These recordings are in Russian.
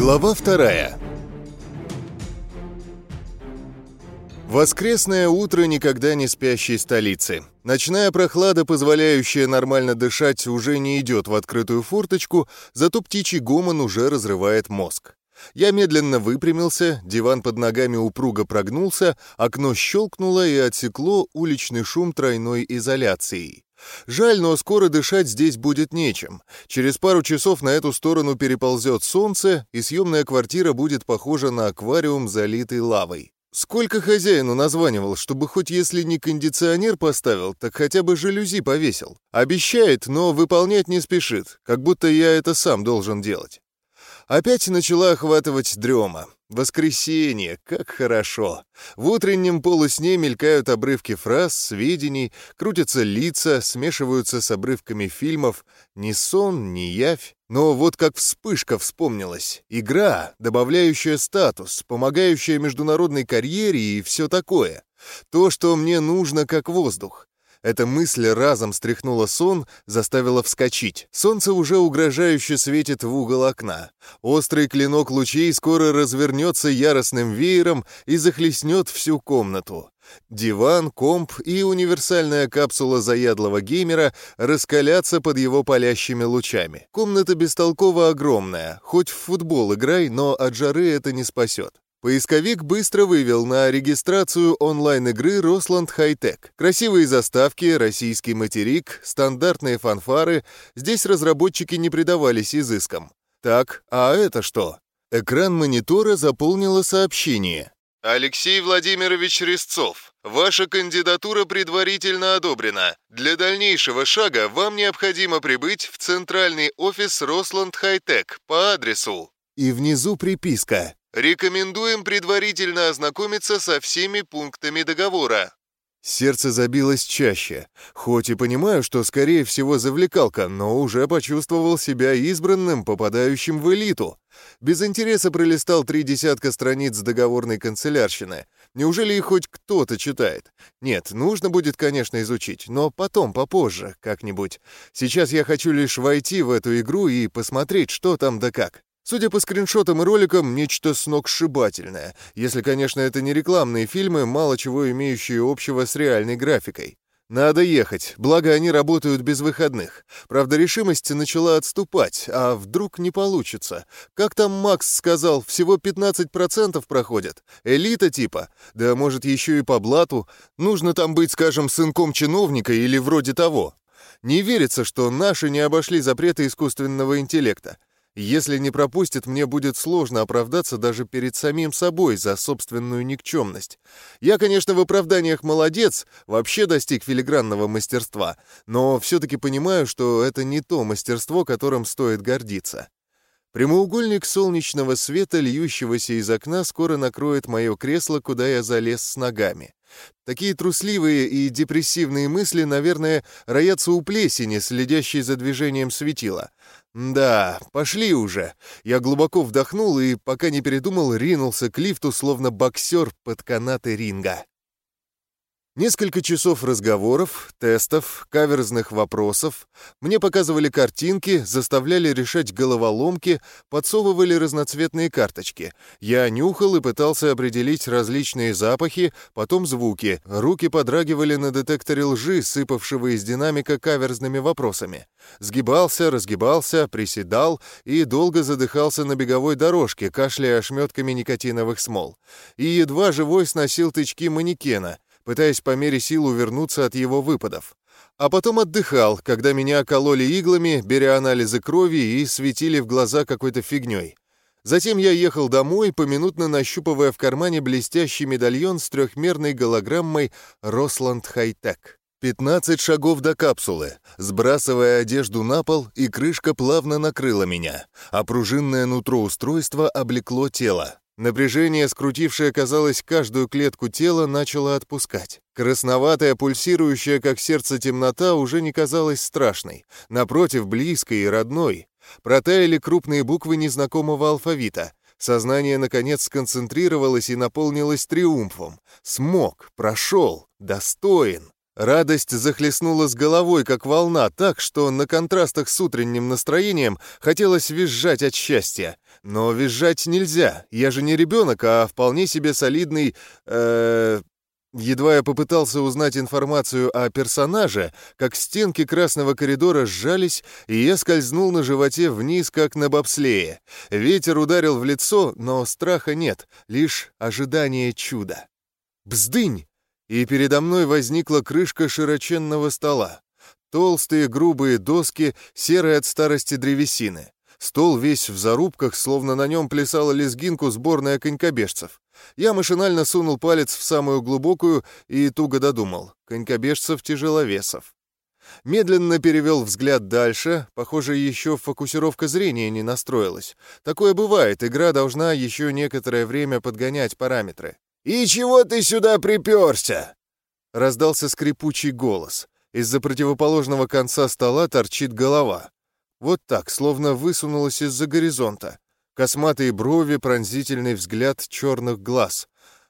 Глава вторая Воскресное утро никогда не спящей столицы. Ночная прохлада, позволяющая нормально дышать, уже не идет в открытую форточку, зато птичий гомон уже разрывает мозг. Я медленно выпрямился, диван под ногами упруго прогнулся, окно щелкнуло и отсекло уличный шум тройной изоляцией. Жаль, но скоро дышать здесь будет нечем. Через пару часов на эту сторону переползет солнце, и съемная квартира будет похожа на аквариум, залитый лавой. Сколько хозяину названивал, чтобы хоть если не кондиционер поставил, так хотя бы жалюзи повесил. Обещает, но выполнять не спешит, как будто я это сам должен делать. Опять начала охватывать дрема. Воскресенье, как хорошо. В утреннем полусне мелькают обрывки фраз, сведений, крутятся лица, смешиваются с обрывками фильмов. Ни сон, ни явь. Но вот как вспышка вспомнилась. Игра, добавляющая статус, помогающая международной карьере и все такое. То, что мне нужно как воздух. Эта мысль разом стряхнула сон, заставила вскочить. Солнце уже угрожающе светит в угол окна. Острый клинок лучей скоро развернется яростным веером и захлестнет всю комнату. Диван, комп и универсальная капсула заядлого геймера раскалятся под его палящими лучами. Комната бестолково огромная. Хоть в футбол играй, но от жары это не спасет. Поисковик быстро вывел на регистрацию онлайн-игры «Росланд Хайтек». Красивые заставки, российский материк, стандартные фанфары. Здесь разработчики не предавались изыскам. Так, а это что? Экран монитора заполнило сообщение. «Алексей Владимирович Резцов, ваша кандидатура предварительно одобрена. Для дальнейшего шага вам необходимо прибыть в центральный офис Росланд Хайтек по адресу». И внизу приписка Рекомендуем предварительно ознакомиться со всеми пунктами договора. Сердце забилось чаще. Хоть и понимаю, что, скорее всего, завлекалка, но уже почувствовал себя избранным, попадающим в элиту. Без интереса пролистал три десятка страниц договорной канцелярщины. Неужели их хоть кто-то читает? Нет, нужно будет, конечно, изучить, но потом, попозже, как-нибудь. Сейчас я хочу лишь войти в эту игру и посмотреть, что там да как. Судя по скриншотам и роликам, нечто сногсшибательное, если, конечно, это не рекламные фильмы, мало чего имеющие общего с реальной графикой. Надо ехать, благо они работают без выходных. Правда, решимость начала отступать, а вдруг не получится. Как там Макс сказал, всего 15% проходят. Элита типа. Да может еще и по блату. Нужно там быть, скажем, сынком чиновника или вроде того. Не верится, что наши не обошли запреты искусственного интеллекта. Если не пропустит, мне будет сложно оправдаться даже перед самим собой за собственную никчемность. Я, конечно, в оправданиях молодец, вообще достиг филигранного мастерства, но все-таки понимаю, что это не то мастерство, которым стоит гордиться. Прямоугольник солнечного света, льющегося из окна, скоро накроет мое кресло, куда я залез с ногами. Такие трусливые и депрессивные мысли, наверное, роятся у плесени, следящей за движением светила. Да, пошли уже. Я глубоко вдохнул и, пока не передумал, ринулся к лифту, словно боксер под канаты ринга. Несколько часов разговоров, тестов, каверзных вопросов. Мне показывали картинки, заставляли решать головоломки, подсовывали разноцветные карточки. Я нюхал и пытался определить различные запахи, потом звуки. Руки подрагивали на детекторе лжи, сыпавшего из динамика каверзными вопросами. Сгибался, разгибался, приседал и долго задыхался на беговой дорожке, кашляя ошметками никотиновых смол. И едва живой сносил тычки манекена — пытаясь по мере сил увернуться от его выпадов. А потом отдыхал, когда меня кололи иглами, беря анализы крови и светили в глаза какой-то фигней. Затем я ехал домой, поминутно нащупывая в кармане блестящий медальон с трехмерной голограммой «Росланд Хайтек». 15 шагов до капсулы, сбрасывая одежду на пол, и крышка плавно накрыла меня, а пружинное нутро устройства облекло тело. Напряжение, скрутившее, казалось, каждую клетку тела, начало отпускать. Красноватая, пульсирующая, как сердце темнота, уже не казалась страшной. Напротив, близкой и родной. Протаяли крупные буквы незнакомого алфавита. Сознание, наконец, сконцентрировалось и наполнилось триумфом. Смог, прошел, достоин. Радость захлестнула с головой, как волна, так, что на контрастах с утренним настроением хотелось визжать от счастья. Но визжать нельзя, я же не ребенок, а вполне себе солидный... Э, Едва я попытался узнать информацию о персонаже, как стенки красного коридора сжались, и я скользнул на животе вниз, как на бобслее. Ветер ударил в лицо, но страха нет, лишь ожидание чуда. Бздынь! И передо мной возникла крышка широченного стола. Толстые грубые доски, серые от старости древесины. Стол весь в зарубках, словно на нем плясала лезгинку сборная конькобежцев. Я машинально сунул палец в самую глубокую и туго додумал. Конькобежцев-тяжеловесов. Медленно перевел взгляд дальше. Похоже, еще фокусировка зрения не настроилась. Такое бывает, игра должна еще некоторое время подгонять параметры. «И чего ты сюда приперся?» Раздался скрипучий голос. Из-за противоположного конца стола торчит голова. Вот так, словно высунулась из-за горизонта. Косматые брови, пронзительный взгляд черных глаз.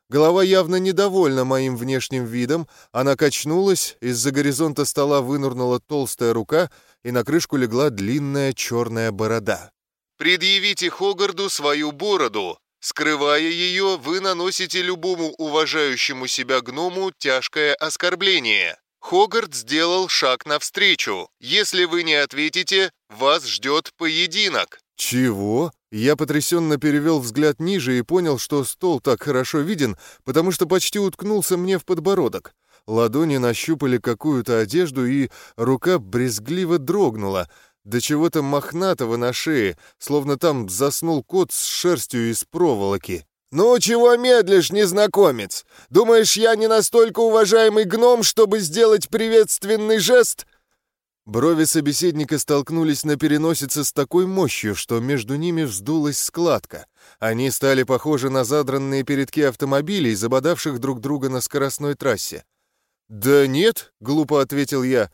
Голова явно недовольна моим внешним видом. Она качнулась, из-за горизонта стола вынырнула толстая рука, и на крышку легла длинная черная борода. «Предъявите Хогарду свою бороду. Скрывая ее, вы наносите любому уважающему себя гному тяжкое оскорбление. Хогарт сделал шаг навстречу. Если вы не ответите, вас ждет поединок». «Чего?» Я потрясенно перевел взгляд ниже и понял, что стол так хорошо виден, потому что почти уткнулся мне в подбородок. Ладони нащупали какую-то одежду, и рука брезгливо дрогнула. До чего-то мохнатого на шее, словно там заснул кот с шерстью из проволоки. «Ну, чего медлишь, незнакомец? Думаешь, я не настолько уважаемый гном, чтобы сделать приветственный жест?» Брови собеседника столкнулись на переносице с такой мощью, что между ними вздулась складка. Они стали похожи на задранные передки автомобилей, забодавших друг друга на скоростной трассе. «Да нет», — глупо ответил я.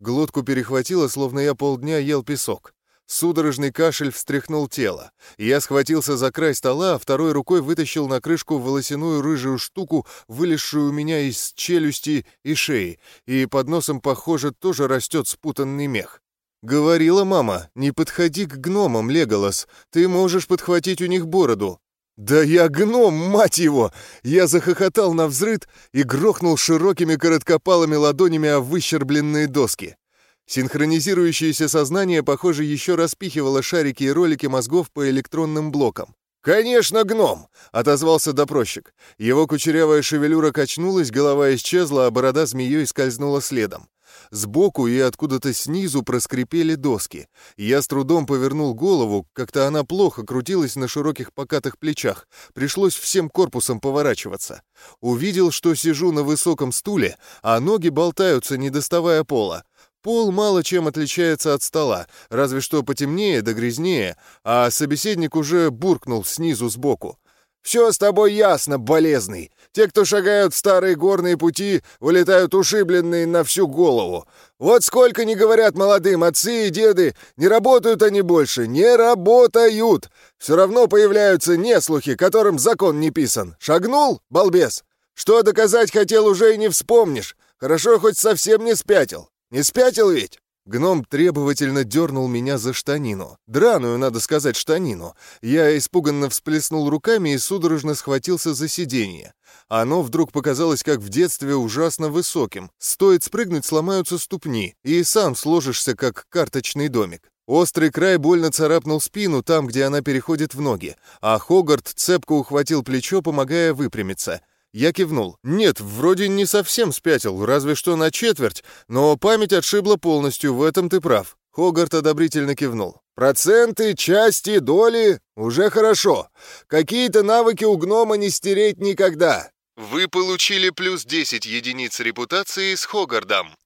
Глотку перехватило, словно я полдня ел песок. Судорожный кашель встряхнул тело. Я схватился за край стола, а второй рукой вытащил на крышку волосяную рыжую штуку, вылезшую у меня из челюсти и шеи, и под носом, похоже, тоже растет спутанный мех. «Говорила мама, не подходи к гномам, Леголас, ты можешь подхватить у них бороду». «Да я гном, мать его!» Я захохотал на взрыд и грохнул широкими короткопалыми ладонями о выщербленные доски. Синхронизирующееся сознание, похоже, еще распихивало шарики и ролики мозгов по электронным блокам. «Конечно, гном!» — отозвался допросчик. Его кучерявая шевелюра качнулась, голова исчезла, а борода змеей скользнула следом. Сбоку и откуда-то снизу проскрипели доски. Я с трудом повернул голову, как-то она плохо крутилась на широких покатых плечах. Пришлось всем корпусом поворачиваться. Увидел, что сижу на высоком стуле, а ноги болтаются, не доставая пола. Пол мало чем отличается от стола, разве что потемнее да грязнее, а собеседник уже буркнул снизу сбоку. «Все с тобой ясно, болезный. Те, кто шагают старые горные пути, вылетают ушибленные на всю голову. Вот сколько не говорят молодым, отцы и деды, не работают они больше, не работают. Все равно появляются неслухи, которым закон не писан. Шагнул, балбес? Что доказать хотел, уже и не вспомнишь. Хорошо, хоть совсем не спятил. Не спятил ведь?» Гном требовательно дернул меня за штанину. Драную, надо сказать, штанину. Я испуганно всплеснул руками и судорожно схватился за сиденье. Оно вдруг показалось, как в детстве, ужасно высоким. Стоит спрыгнуть, сломаются ступни, и сам сложишься, как карточный домик. Острый край больно царапнул спину там, где она переходит в ноги, а Хогарт цепко ухватил плечо, помогая выпрямиться. Я кивнул. «Нет, вроде не совсем спятил, разве что на четверть, но память отшибла полностью, в этом ты прав». Хогарт одобрительно кивнул. «Проценты, части, доли — уже хорошо. Какие-то навыки у гнома не стереть никогда». «Вы получили плюс 10 единиц репутации с Хогардом».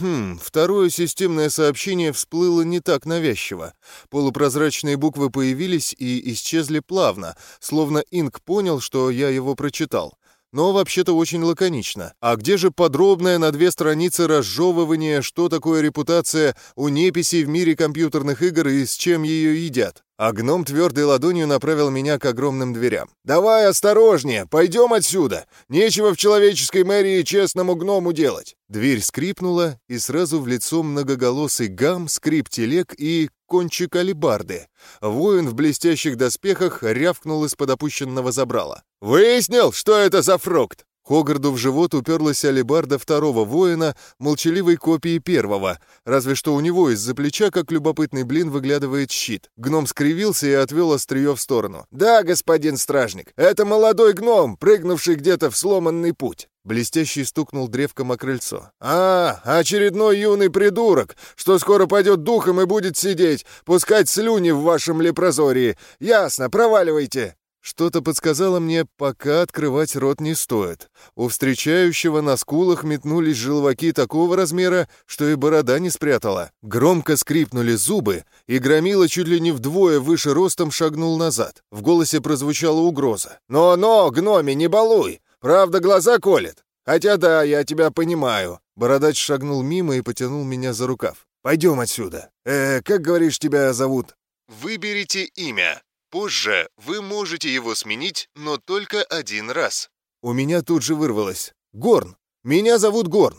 Хм, второе системное сообщение всплыло не так навязчиво. Полупрозрачные буквы появились и исчезли плавно, словно Инк понял, что я его прочитал но вообще-то очень лаконично. А где же подробное на две страницы разжевывание, что такое репутация у неписей в мире компьютерных игр и с чем ее едят? А гном твердой ладонью направил меня к огромным дверям. «Давай осторожнее, пойдем отсюда! Нечего в человеческой мэрии честному гному делать!» Дверь скрипнула, и сразу в лицо многоголосый гам, скрип телег и кончик алибарды. Воин в блестящих доспехах рявкнул из-под опущенного забрала. «Выяснил, что это за фрукт?» Хогарду в живот уперлась алебарда второго воина, молчаливой копии первого, разве что у него из-за плеча, как любопытный блин, выглядывает щит. Гном скривился и отвел острие в сторону. «Да, господин стражник, это молодой гном, прыгнувший где-то в сломанный путь». Блестящий стукнул древком о крыльцо. «А, очередной юный придурок, что скоро пойдет духом и будет сидеть, пускать слюни в вашем лепрозории. Ясно, проваливайте!» Что-то подсказало мне, пока открывать рот не стоит. У встречающего на скулах метнулись желваки такого размера, что и борода не спрятала. Громко скрипнули зубы, и громила чуть ли не вдвое выше ростом шагнул назад. В голосе прозвучала угроза. «Но-но, гноми, не балуй! Правда, глаза колет? Хотя да, я тебя понимаю». Бородач шагнул мимо и потянул меня за рукав. «Пойдем отсюда. Э, как говоришь, тебя зовут?» «Выберите имя», Позже вы можете его сменить, но только один раз. У меня тут же вырвалось. «Горн! Меня зовут Горн!»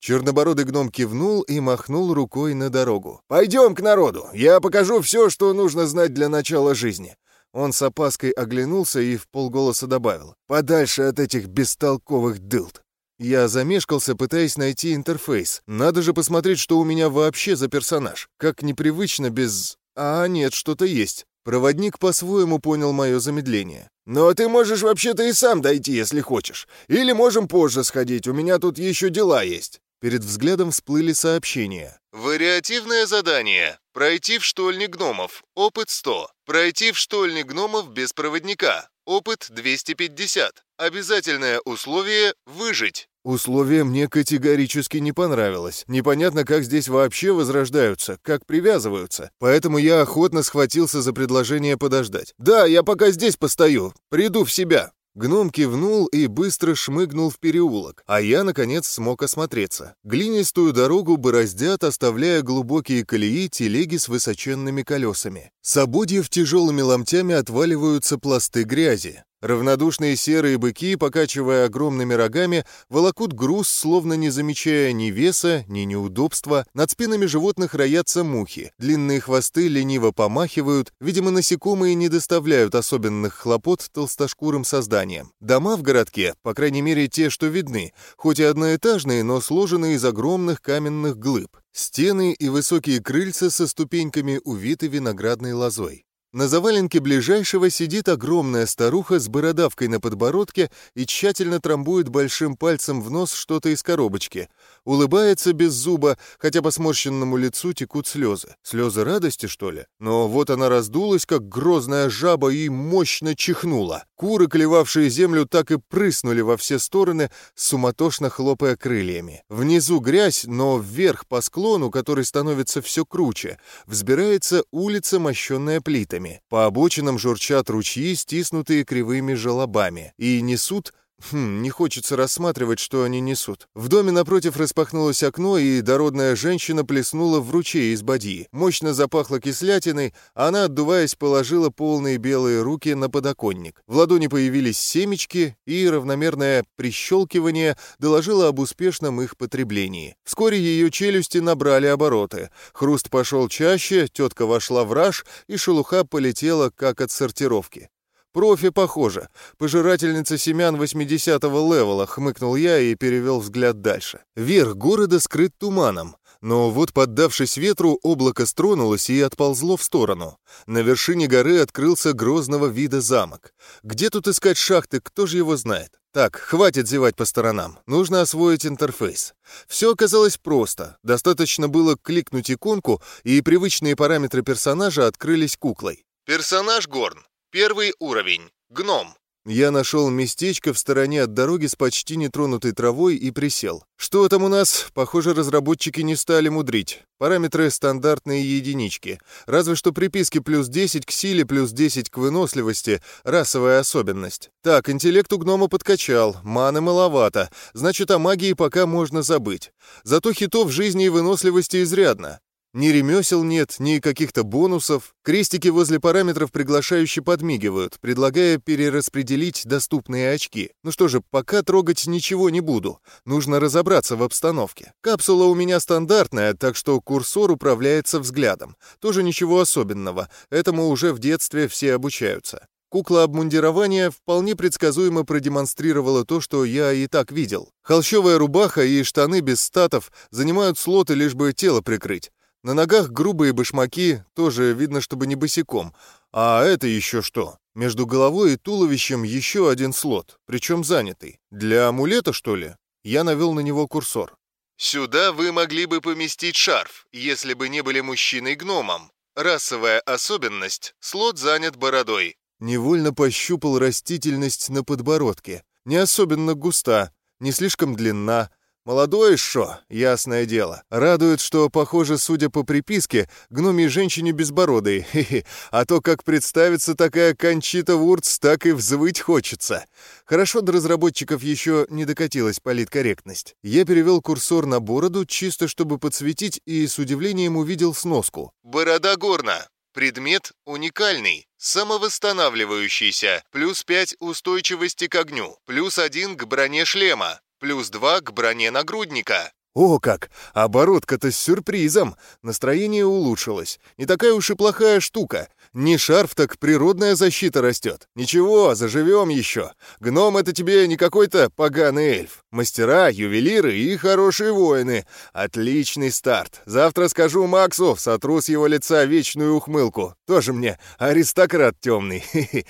Чернобородый гном кивнул и махнул рукой на дорогу. «Пойдем к народу! Я покажу все, что нужно знать для начала жизни!» Он с опаской оглянулся и в полголоса добавил. «Подальше от этих бестолковых дылд!» Я замешкался, пытаясь найти интерфейс. Надо же посмотреть, что у меня вообще за персонаж. Как непривычно без... А, нет, что-то есть. Проводник по-своему понял мое замедление. «Но ты можешь вообще-то и сам дойти, если хочешь. Или можем позже сходить, у меня тут еще дела есть». Перед взглядом всплыли сообщения. «Вариативное задание. Пройти в штольник гномов. Опыт 100. Пройти в штольник гномов без проводника. Опыт 250. Обязательное условие — выжить. Условие мне категорически не понравилось. Непонятно, как здесь вообще возрождаются, как привязываются. Поэтому я охотно схватился за предложение подождать. «Да, я пока здесь постою. Приду в себя». Гном кивнул и быстро шмыгнул в переулок, а я, наконец, смог осмотреться. Глинистую дорогу бороздят, оставляя глубокие колеи телеги с высоченными колесами. С ободьев тяжелыми ломтями отваливаются пласты грязи. Равнодушные серые быки, покачивая огромными рогами, волокут груз, словно не замечая ни веса, ни неудобства. Над спинами животных роятся мухи. Длинные хвосты лениво помахивают. Видимо, насекомые не доставляют особенных хлопот толстошкурым созданиям. Дома в городке, по крайней мере те, что видны, хоть и одноэтажные, но сложены из огромных каменных глыб. Стены и высокие крыльца со ступеньками увиты виноградной лозой. На заваленке ближайшего сидит огромная старуха с бородавкой на подбородке и тщательно трамбует большим пальцем в нос что-то из коробочки. Улыбается без зуба, хотя по сморщенному лицу текут слезы. Слезы радости, что ли? Но вот она раздулась, как грозная жаба, и мощно чихнула. Куры, клевавшие землю, так и прыснули во все стороны, суматошно хлопая крыльями. Внизу грязь, но вверх по склону, который становится все круче, взбирается улица, мощенная плитами реками. По обочинам журчат ручьи, стиснутые кривыми желобами, и несут Хм, не хочется рассматривать, что они несут. В доме напротив распахнулось окно, и дородная женщина плеснула в ручей из бадьи. Мощно запахло кислятиной, а она, отдуваясь, положила полные белые руки на подоконник. В ладони появились семечки, и равномерное прищелкивание доложило об успешном их потреблении. Вскоре ее челюсти набрали обороты. Хруст пошел чаще, тетка вошла в раж, и шелуха полетела, как от сортировки. Профи похоже. Пожирательница семян 80-го левела, хмыкнул я и перевел взгляд дальше. Верх города скрыт туманом. Но вот, поддавшись ветру, облако стронулось и отползло в сторону. На вершине горы открылся грозного вида замок. Где тут искать шахты, кто же его знает? Так, хватит зевать по сторонам. Нужно освоить интерфейс. Все оказалось просто. Достаточно было кликнуть иконку, и привычные параметры персонажа открылись куклой. Персонаж Горн. Первый уровень. Гном. Я нашел местечко в стороне от дороги с почти нетронутой травой и присел. Что там у нас? Похоже, разработчики не стали мудрить. Параметры стандартные единички. Разве что приписки плюс 10 к силе, плюс 10 к выносливости. Расовая особенность. Так, интеллект у гнома подкачал. Маны маловато. Значит, о магии пока можно забыть. Зато хитов жизни и выносливости изрядно. Ни ремесел нет, ни каких-то бонусов. Крестики возле параметров приглашающе подмигивают, предлагая перераспределить доступные очки. Ну что же, пока трогать ничего не буду. Нужно разобраться в обстановке. Капсула у меня стандартная, так что курсор управляется взглядом. Тоже ничего особенного. Этому уже в детстве все обучаются. Кукла обмундирования вполне предсказуемо продемонстрировала то, что я и так видел. Холщовая рубаха и штаны без статов занимают слоты, лишь бы тело прикрыть. На ногах грубые башмаки, тоже видно, чтобы не босиком. А это еще что? Между головой и туловищем еще один слот, причем занятый. Для амулета, что ли? Я навел на него курсор. Сюда вы могли бы поместить шарф, если бы не были мужчиной-гномом. Расовая особенность – слот занят бородой. Невольно пощупал растительность на подбородке. Не особенно густа, не слишком длинна, Молодой шо, ясное дело. Радует, что, похоже, судя по приписке, гномий женщине безбородой. Хе -хе. А то, как представится такая Кончита Вурц, так и взвыть хочется. Хорошо до разработчиков еще не докатилась политкорректность. Я перевел курсор на бороду, чисто чтобы подсветить, и с удивлением увидел сноску. «Борода горна. Предмет уникальный, самовосстанавливающийся, плюс 5 устойчивости к огню, плюс 1 к броне шлема, плюс 2 к броне нагрудника. О как! Оборотка-то с сюрпризом! Настроение улучшилось. Не такая уж и плохая штука. Не шарф, так природная защита растет. Ничего, заживем еще. Гном — это тебе не какой-то поганый эльф. Мастера, ювелиры и хорошие воины. Отличный старт. Завтра скажу Максу, сотру с его лица вечную ухмылку. Тоже мне аристократ темный.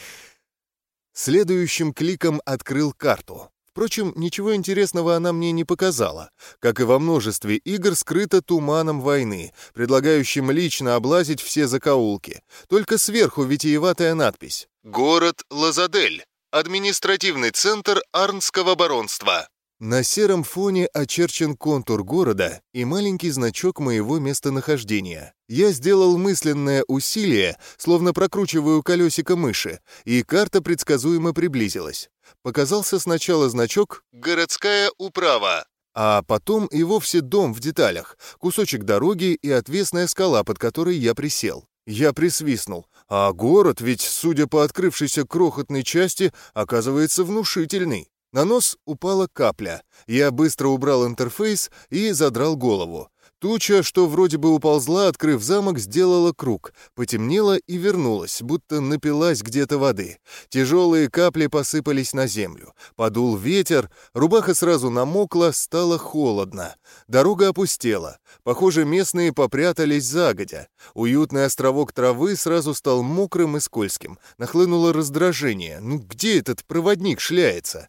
Следующим кликом открыл карту. Впрочем, ничего интересного она мне не показала. Как и во множестве игр, скрыто туманом войны, предлагающим лично облазить все закоулки. Только сверху витиеватая надпись. «Город Лазадель. Административный центр Арнского баронства». На сером фоне очерчен контур города и маленький значок моего местонахождения. Я сделал мысленное усилие, словно прокручиваю колесико мыши, и карта предсказуемо приблизилась. Показался сначала значок «Городская управа», а потом и вовсе дом в деталях, кусочек дороги и отвесная скала, под которой я присел. Я присвистнул. А город ведь, судя по открывшейся крохотной части, оказывается внушительный. На нос упала капля. Я быстро убрал интерфейс и задрал голову. Туча, что вроде бы уползла, открыв замок, сделала круг, потемнела и вернулась, будто напилась где-то воды. Тяжелые капли посыпались на землю. Подул ветер, рубаха сразу намокла, стало холодно. Дорога опустела. Похоже, местные попрятались загодя. Уютный островок травы сразу стал мокрым и скользким. Нахлынуло раздражение. Ну где этот проводник шляется?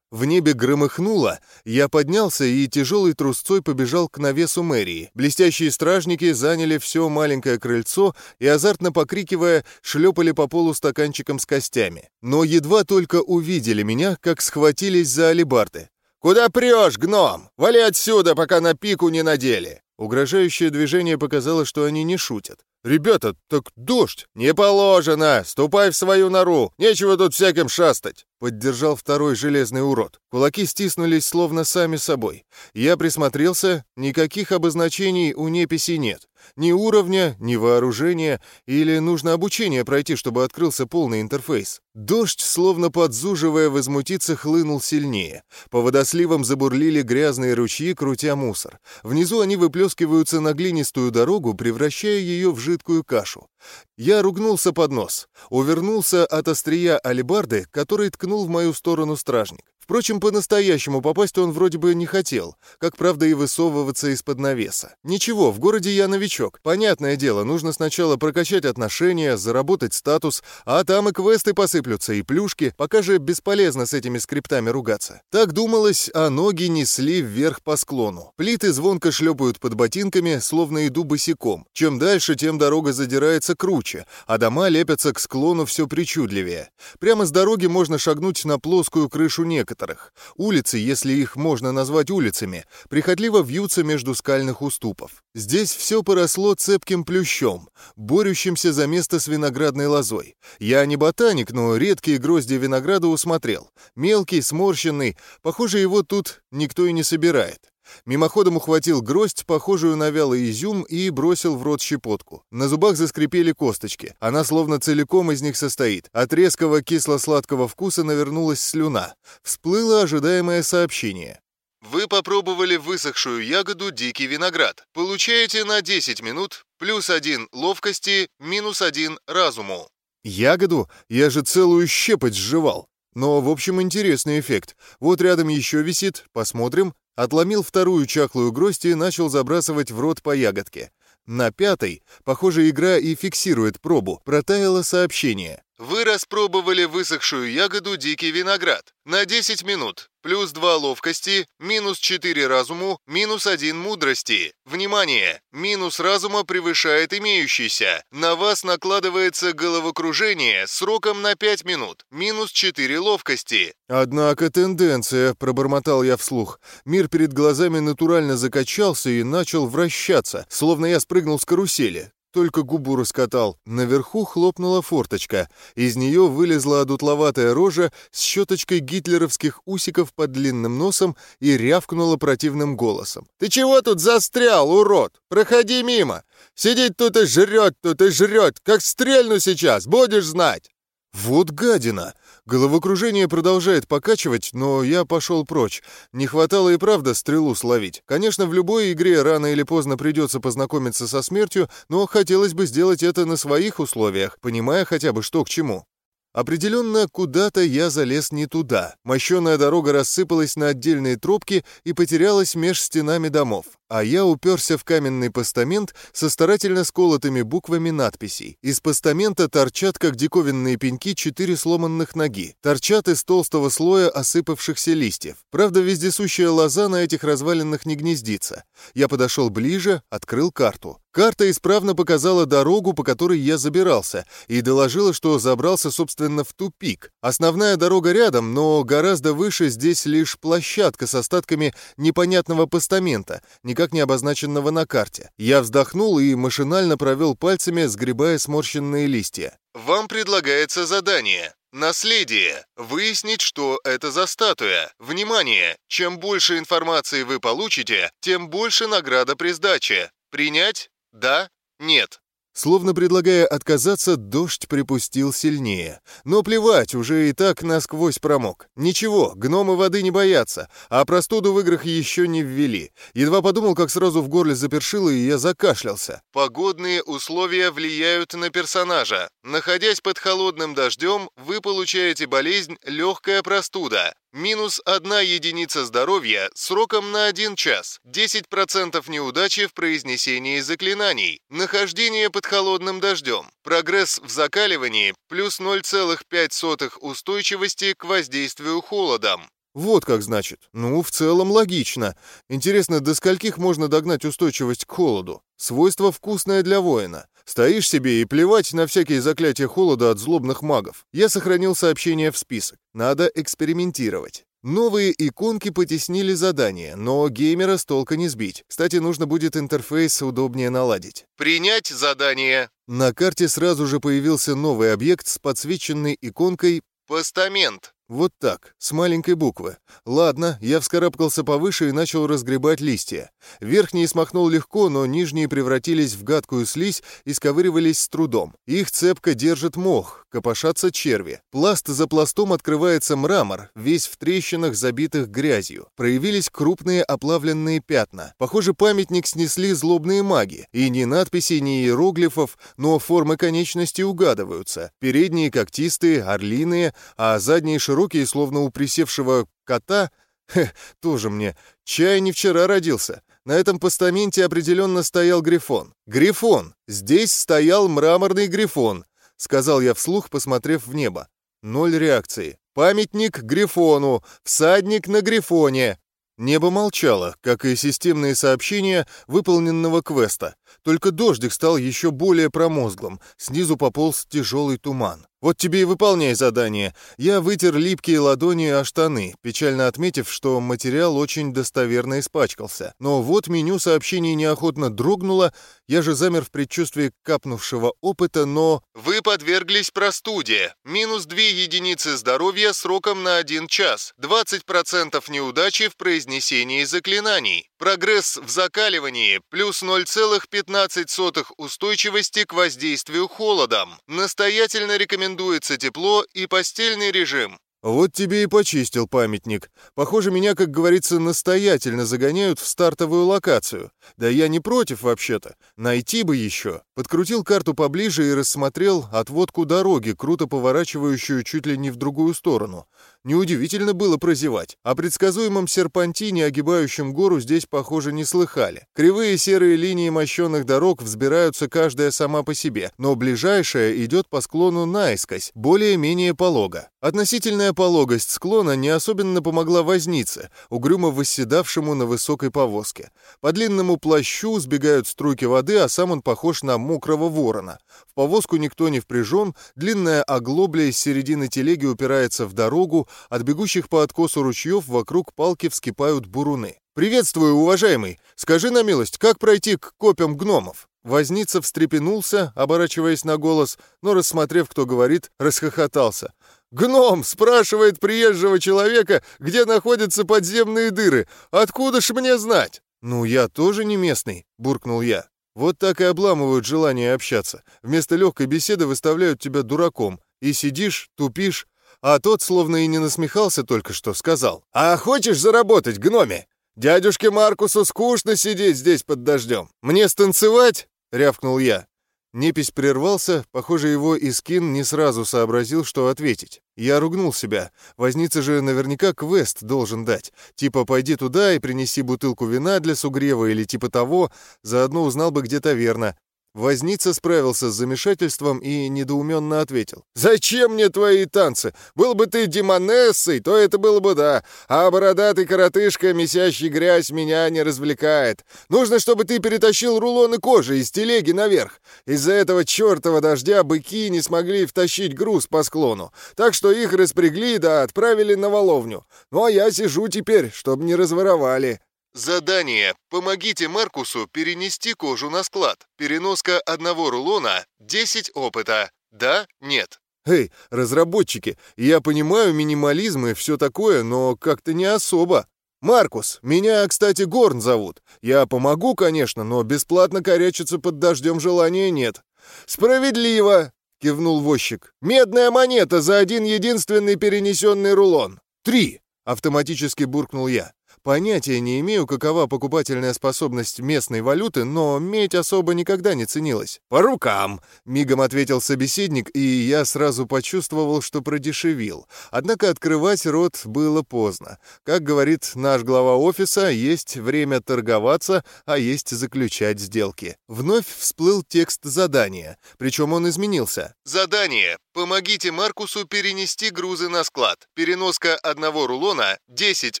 В небе громыхнуло, я поднялся и тяжелой трусцой побежал к навесу мэрии. Блестящие стражники заняли все маленькое крыльцо и, азартно покрикивая, шлепали по полу стаканчиком с костями. Но едва только увидели меня, как схватились за алебарды. «Куда прешь, гном? Вали отсюда, пока на пику не надели!» Угрожающее движение показало, что они не шутят. «Ребята, так дождь!» «Не положено! Ступай в свою нору! Нечего тут всяким шастать!» Поддержал второй железный урод. Кулаки стиснулись словно сами собой. Я присмотрелся, никаких обозначений у неписи нет. Ни уровня, ни вооружения, или нужно обучение пройти, чтобы открылся полный интерфейс. Дождь, словно подзуживая возмутиться, хлынул сильнее. По водосливам забурлили грязные ручьи, крутя мусор. Внизу они выплескиваются на глинистую дорогу, превращая ее в жидкую кашу. Я ругнулся под нос, увернулся от острия алебарды, который ткнул в мою сторону стражник. Впрочем, по-настоящему попасть он вроде бы не хотел, как правда и высовываться из-под навеса. Ничего, в городе я новичок. Понятное дело, нужно сначала прокачать отношения, заработать статус, а там и квесты посыплются, и плюшки, пока же бесполезно с этими скриптами ругаться. Так думалось, а ноги несли вверх по склону. Плиты звонко шлепают под ботинками, словно иду босиком. Чем дальше, тем дорога задирается круче, а дома лепятся к склону все причудливее. Прямо с дороги можно шагнуть на плоскую крышу некоторых, некоторых. Улицы, если их можно назвать улицами, прихотливо вьются между скальных уступов. Здесь все поросло цепким плющом, борющимся за место с виноградной лозой. Я не ботаник, но редкие грозди винограда усмотрел. Мелкий, сморщенный, похоже, его тут никто и не собирает. Мимоходом ухватил гроздь, похожую на вялый изюм, и бросил в рот щепотку. На зубах заскрипели косточки. Она словно целиком из них состоит. От резкого кисло-сладкого вкуса навернулась слюна. Всплыло ожидаемое сообщение. Вы попробовали высохшую ягоду «Дикий виноград». Получаете на 10 минут плюс 1 ловкости, минус 1 разуму. Ягоду? Я же целую щепоть сживал. Но, в общем, интересный эффект. Вот рядом еще висит, посмотрим. Отломил вторую чахлую гроздь и начал забрасывать в рот по ягодке. На пятой, похоже, игра и фиксирует пробу, протаяло сообщение. Вы распробовали высохшую ягоду «Дикий виноград» на 10 минут, плюс 2 ловкости, минус 4 разуму, минус 1 мудрости. Внимание! Минус разума превышает имеющийся. На вас накладывается головокружение сроком на 5 минут, минус 4 ловкости. «Однако тенденция», — пробормотал я вслух. Мир перед глазами натурально закачался и начал вращаться, словно я спрыгнул с карусели только губу раскатал. Наверху хлопнула форточка. Из нее вылезла одутловатая рожа с щеточкой гитлеровских усиков под длинным носом и рявкнула противным голосом. «Ты чего тут застрял, урод? Проходи мимо! Сидеть тут и жрет, тут и жрет! Как стрельну сейчас, будешь знать!» «Вот гадина!» Головокружение продолжает покачивать, но я пошел прочь. Не хватало и правда стрелу словить. Конечно, в любой игре рано или поздно придется познакомиться со смертью, но хотелось бы сделать это на своих условиях, понимая хотя бы что к чему. Определенно, куда-то я залез не туда. Мощеная дорога рассыпалась на отдельные тропки и потерялась меж стенами домов а я уперся в каменный постамент со старательно сколотыми буквами надписей. Из постамента торчат, как диковинные пеньки, четыре сломанных ноги. Торчат из толстого слоя осыпавшихся листьев. Правда, вездесущая лоза на этих развалинах не гнездится. Я подошел ближе, открыл карту. Карта исправно показала дорогу, по которой я забирался, и доложила, что забрался, собственно, в тупик. Основная дорога рядом, но гораздо выше здесь лишь площадка с остатками непонятного постамента, никак не обозначенного на карте. Я вздохнул и машинально провел пальцами, сгребая сморщенные листья. Вам предлагается задание. Наследие. Выяснить, что это за статуя. Внимание! Чем больше информации вы получите, тем больше награда при сдаче. Принять? Да? Нет? Словно предлагая отказаться, дождь припустил сильнее. Но плевать, уже и так насквозь промок. Ничего, гномы воды не боятся, а простуду в играх еще не ввели. Едва подумал, как сразу в горле запершило, и я закашлялся. Погодные условия влияют на персонажа. Находясь под холодным дождем, вы получаете болезнь легкая простуда. Минус одна единица здоровья сроком на один час. 10% неудачи в произнесении заклинаний. Нахождение под холодным дождем. Прогресс в закаливании плюс 0,5 устойчивости к воздействию холодом. Вот как значит. Ну, в целом логично. Интересно, до скольких можно догнать устойчивость к холоду? Свойство вкусное для воина. Стоишь себе и плевать на всякие заклятия холода от злобных магов. Я сохранил сообщение в список. Надо экспериментировать. Новые иконки потеснили задание, но геймера с толка не сбить. Кстати, нужно будет интерфейс удобнее наладить. «Принять задание». На карте сразу же появился новый объект с подсвеченной иконкой «Постамент». Вот так, с маленькой буквы. Ладно, я вскарабкался повыше и начал разгребать листья. Верхние смахнул легко, но нижние превратились в гадкую слизь и сковыривались с трудом. Их цепко держит мох, копошатся черви. Пласт за пластом открывается мрамор, весь в трещинах, забитых грязью. Проявились крупные оплавленные пятна. Похоже, памятник снесли злобные маги. И ни надписей, ни иероглифов, но формы конечностей угадываются. Передние когтистые, орлиные, а задние широкие, словно у присевшего кота. Хе, тоже мне. Чай не вчера родился. На этом постаменте определенно стоял грифон. Грифон! Здесь стоял мраморный грифон, сказал я вслух, посмотрев в небо. Ноль реакции. Памятник Грифону, всадник на Грифоне. Небо молчало, как и системные сообщения выполненного квеста. Только дождик стал еще более промозглым. Снизу пополз тяжелый туман. Вот тебе и выполняй задание. Я вытер липкие ладони о штаны, печально отметив, что материал очень достоверно испачкался. Но вот меню сообщений неохотно дрогнуло, я же замер в предчувствии капнувшего опыта, но... Вы подверглись простуде. Минус 2 единицы здоровья сроком на 1 час. 20% неудачи в произнесении заклинаний. Прогресс в закаливании плюс 0,15 устойчивости к воздействию холодом. Настоятельно рекомендуется тепло и постельный режим. Вот тебе и почистил памятник. Похоже, меня, как говорится, настоятельно загоняют в стартовую локацию. Да я не против вообще-то. Найти бы еще. Подкрутил карту поближе и рассмотрел отводку дороги, круто поворачивающую чуть ли не в другую сторону. Неудивительно было прозевать. О предсказуемом серпантине, огибающем гору, здесь, похоже, не слыхали. Кривые серые линии мощенных дорог взбираются каждая сама по себе, но ближайшая идет по склону наискось, более-менее полого. Относительная пологость склона не особенно помогла вознице, угрюмо восседавшему на высокой повозке. По длинному плащу сбегают струйки воды, а сам он похож на мокрого ворона. В повозку никто не впряжен, длинная оглобля из середины телеги упирается в дорогу, от бегущих по откосу ручьев вокруг палки вскипают буруны. «Приветствую, уважаемый! Скажи на милость, как пройти к копям гномов?» Возница встрепенулся, оборачиваясь на голос, но, рассмотрев, кто говорит, расхохотался. «Гном спрашивает приезжего человека, где находятся подземные дыры. Откуда ж мне знать?» «Ну, я тоже не местный», — буркнул я. «Вот так и обламывают желание общаться. Вместо легкой беседы выставляют тебя дураком. И сидишь, тупишь, а тот, словно и не насмехался только что, сказал. «А хочешь заработать, гноме? Дядюшке Маркусу скучно сидеть здесь под дождем. Мне станцевать?» — рявкнул я. Непись прервался, похоже, его Искин не сразу сообразил, что ответить. Я ругнул себя. Возница же наверняка квест должен дать. Типа «пойди туда и принеси бутылку вина для сугрева» или типа того, заодно узнал бы, где таверна. Возница справился с замешательством и недоуменно ответил. «Зачем мне твои танцы? Был бы ты демонессой, то это было бы да, а бородатый коротышка, месящий грязь, меня не развлекает. Нужно, чтобы ты перетащил рулоны кожи из телеги наверх. Из-за этого чертова дождя быки не смогли втащить груз по склону, так что их распрягли да отправили на воловню. Ну а я сижу теперь, чтобы не разворовали». Задание. Помогите Маркусу перенести кожу на склад. Переноска одного рулона, 10 опыта. Да, нет. Эй, разработчики, я понимаю минимализм и все такое, но как-то не особо. Маркус, меня, кстати, Горн зовут. Я помогу, конечно, но бесплатно корячиться под дождем желания нет. Справедливо, кивнул возчик. Медная монета за один единственный перенесенный рулон. Три, автоматически буркнул я. Понятия не имею, какова покупательная способность местной валюты, но медь особо никогда не ценилась. «По рукам!» — мигом ответил собеседник, и я сразу почувствовал, что продешевил. Однако открывать рот было поздно. Как говорит наш глава офиса, есть время торговаться, а есть заключать сделки. Вновь всплыл текст задания, причем он изменился. Задание. Помогите Маркусу перенести грузы на склад. Переноска одного рулона, 10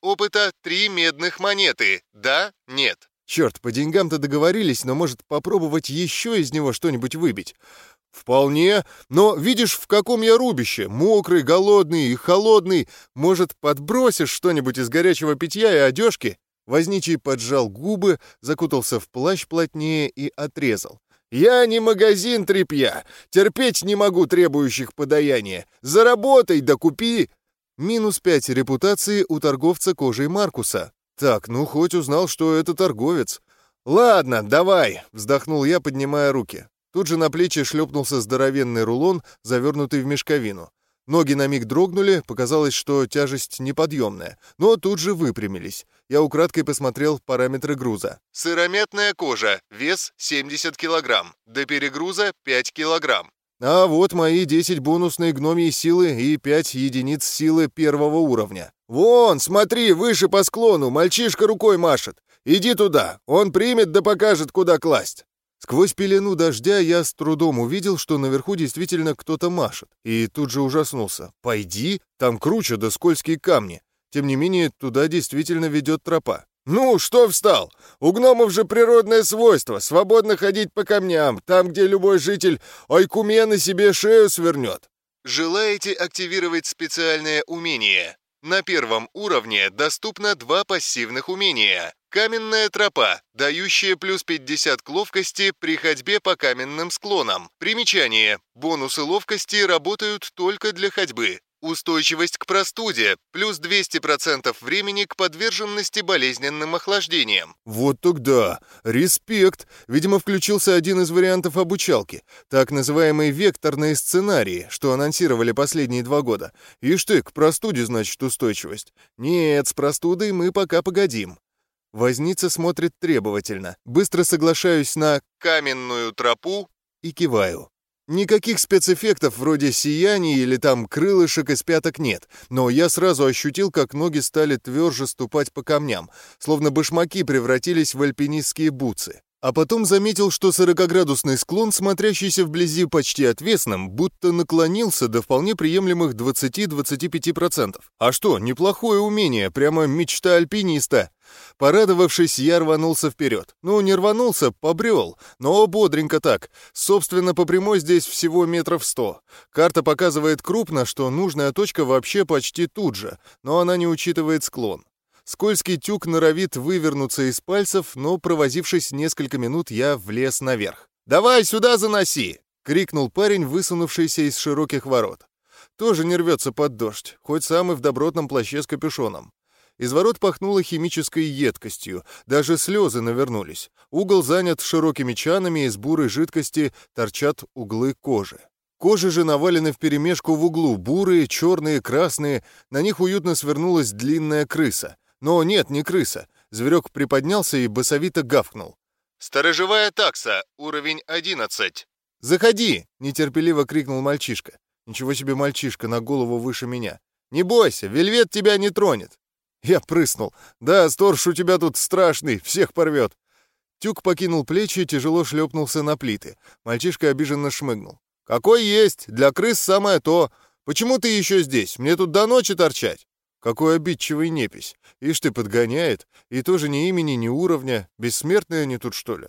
опыта, 3 медных монеты. Да? Нет?» «Черт, по деньгам-то договорились, но может попробовать еще из него что-нибудь выбить?» «Вполне. Но видишь, в каком я рубище? Мокрый, голодный и холодный. Может, подбросишь что-нибудь из горячего питья и одежки?» Возничий поджал губы, закутался в плащ плотнее и отрезал. «Я не магазин тряпья. Терпеть не могу требующих подаяния. Заработай да купи. Минус пять репутации у торговца кожей Маркуса. Так, ну хоть узнал, что это торговец. «Ладно, давай», — вздохнул я, поднимая руки. Тут же на плечи шлепнулся здоровенный рулон, завернутый в мешковину. Ноги на миг дрогнули, показалось, что тяжесть неподъемная, но тут же выпрямились. Я украдкой посмотрел параметры груза. Сыромятная кожа, вес 70 килограмм, до перегруза 5 килограмм. А вот мои 10 бонусной гномьей силы и 5 единиц силы первого уровня. Вон, смотри, выше по склону, мальчишка рукой машет. Иди туда, он примет да покажет, куда класть. Сквозь пелену дождя я с трудом увидел, что наверху действительно кто-то машет. И тут же ужаснулся. «Пойди, там круче да скользкие камни». Тем не менее, туда действительно ведет тропа. «Ну, что встал? У гномов же природное свойство — свободно ходить по камням, там, где любой житель Айкумена себе шею свернет». Желаете активировать специальное умение? На первом уровне доступно два пассивных умения. Каменная тропа, дающая плюс 50 к ловкости при ходьбе по каменным склонам. Примечание. Бонусы ловкости работают только для ходьбы. Устойчивость к простуде, плюс 200% времени к подверженности болезненным охлаждениям. Вот тогда. Респект. Видимо, включился один из вариантов обучалки. Так называемые векторные сценарии, что анонсировали последние два года. Ишь ты, к простуде, значит, устойчивость. Нет, с простудой мы пока погодим. Возница смотрит требовательно. Быстро соглашаюсь на «каменную тропу» и киваю. Никаких спецэффектов вроде сияний или там крылышек из пяток нет, но я сразу ощутил, как ноги стали тверже ступать по камням, словно башмаки превратились в альпинистские бутсы. А потом заметил, что 40-градусный склон, смотрящийся вблизи почти отвесным, будто наклонился до вполне приемлемых 20-25%. А что, неплохое умение, прямо мечта альпиниста. Порадовавшись, я рванулся вперед. Ну, не рванулся, побрел, но бодренько так. Собственно, по прямой здесь всего метров сто. Карта показывает крупно, что нужная точка вообще почти тут же, но она не учитывает склон. Скользкий тюк норовит вывернуться из пальцев, но, провозившись несколько минут, я влез наверх. «Давай сюда заноси!» — крикнул парень, высунувшийся из широких ворот. Тоже не рвется под дождь, хоть сам и в добротном плаще с капюшоном. Из ворот пахнуло химической едкостью, даже слезы навернулись. Угол занят широкими чанами, из бурой жидкости торчат углы кожи. Кожи же навалены вперемешку в углу, бурые, черные, красные, на них уютно свернулась длинная крыса. Но нет, не крыса. Зверек приподнялся и басовито гавкнул. «Сторожевая такса, уровень 11». «Заходи!» — нетерпеливо крикнул мальчишка. Ничего себе мальчишка, на голову выше меня. «Не бойся, вельвет тебя не тронет!» Я прыснул. «Да, сторож у тебя тут страшный, всех порвет!» Тюк покинул плечи и тяжело шлепнулся на плиты. Мальчишка обиженно шмыгнул. «Какой есть! Для крыс самое то! Почему ты еще здесь? Мне тут до ночи торчать!» Какой обидчивый непись. Ишь ты подгоняет. И тоже ни имени, ни уровня. Бессмертные они тут, что ли?